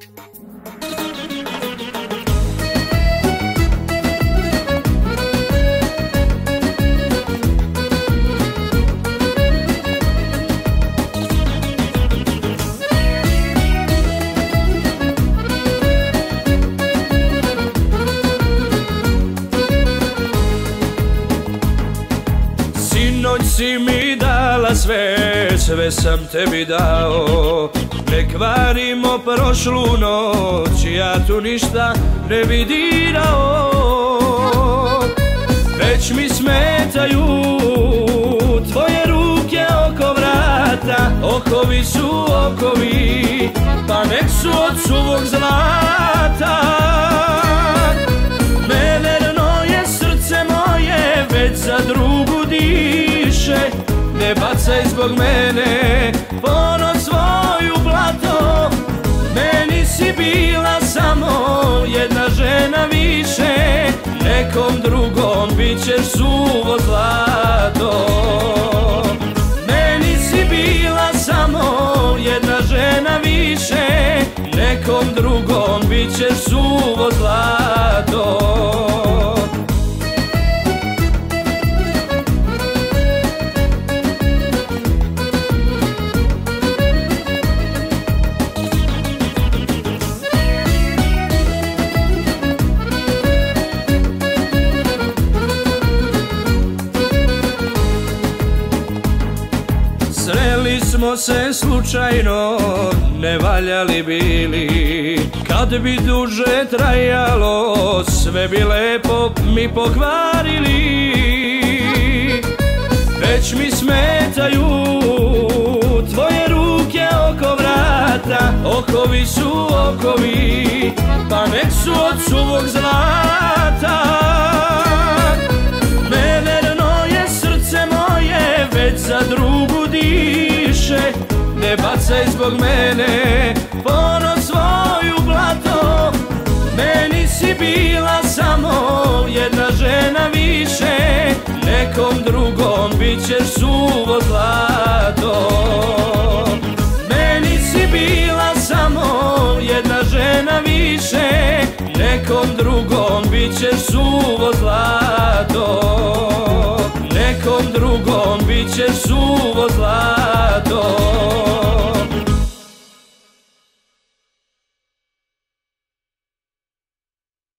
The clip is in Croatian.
Sinoć si mi dala sve, sve sam tebi dao kvarimo prošlu noć, ja tu ništa ne bi dirao Već mi smetaju tvoje ruke oko vrata Okovi su okovi, pa nek su od suvog zlata. Neverno je srce moje, već za drugu diše Ne bacaj zbog mene ponos si bila samo jedna žena više Nekom drugom smo se slučajno, ne valjali bili. Kad bi duže trajalo, sve bi lepo mi pokvarili. Već mi smetaju tvoje ruke oko vrata Okovi su okovi, pa nek su od suvog zlata Bacaj zbog mene ponos svoju blato. Meni si bila samo jedna žena više Nekom drugom bit ćeš suvo zlato. Meni si bila samo jedna žena više Nekom drugom bit ćeš suvo zlato. Nekom drugom bit ćeš suvo zlato